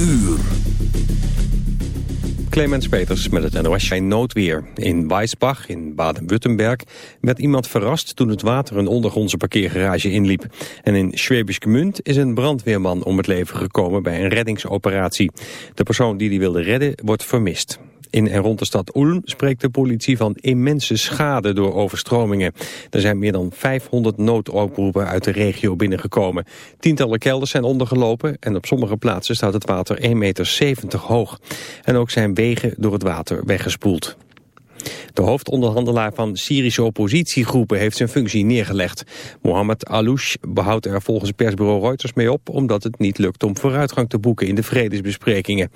uur. Clemens Peters met het NOS zijn noodweer. In Weisbach in Baden-Württemberg werd iemand verrast toen het water een ondergrondse parkeergarage inliep. En in Schwäbisch Gmünd is een brandweerman om het leven gekomen bij een reddingsoperatie. De persoon die die wilde redden wordt vermist. In en rond de stad Ulm spreekt de politie van immense schade door overstromingen. Er zijn meer dan 500 noodoproepen uit de regio binnengekomen. Tientallen kelders zijn ondergelopen en op sommige plaatsen staat het water 1,70 meter hoog. En ook zijn wegen door het water weggespoeld. De hoofdonderhandelaar van Syrische oppositiegroepen heeft zijn functie neergelegd. Mohammed Alouche behoudt er volgens persbureau Reuters mee op... omdat het niet lukt om vooruitgang te boeken in de vredesbesprekingen.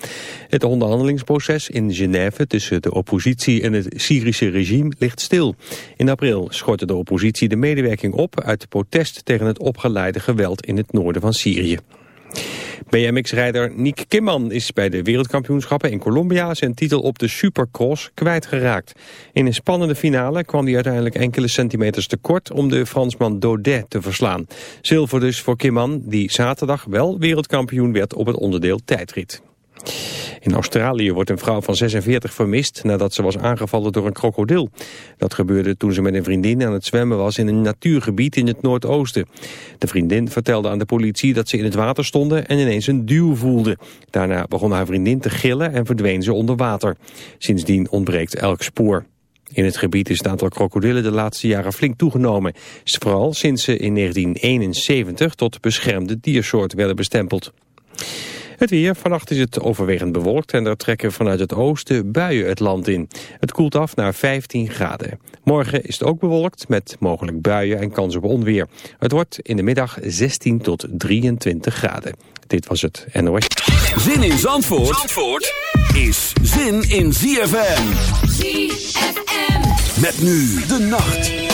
Het onderhandelingsproces in Genève tussen de oppositie en het Syrische regime ligt stil. In april schortte de oppositie de medewerking op... uit protest tegen het opgeleide geweld in het noorden van Syrië. BMX-rijder Nick Kimman is bij de wereldkampioenschappen in Colombia zijn titel op de Supercross kwijtgeraakt. In een spannende finale kwam hij uiteindelijk enkele centimeters tekort om de Fransman Daudet te verslaan. Zilver dus voor Kimman, die zaterdag wel wereldkampioen werd op het onderdeel tijdrit. In Australië wordt een vrouw van 46 vermist nadat ze was aangevallen door een krokodil. Dat gebeurde toen ze met een vriendin aan het zwemmen was in een natuurgebied in het noordoosten. De vriendin vertelde aan de politie dat ze in het water stonden en ineens een duw voelde. Daarna begon haar vriendin te gillen en verdween ze onder water. Sindsdien ontbreekt elk spoor. In het gebied is het aantal krokodillen de laatste jaren flink toegenomen. Vooral sinds ze in 1971 tot beschermde diersoort werden bestempeld. Het weer, vannacht is het overwegend bewolkt en er trekken vanuit het oosten buien het land in. Het koelt af naar 15 graden. Morgen is het ook bewolkt met mogelijk buien en kans op onweer. Het wordt in de middag 16 tot 23 graden. Dit was het NOS. Zin in Zandvoort, Zandvoort is zin in ZFM. ZFM. Met nu de nacht.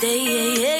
day.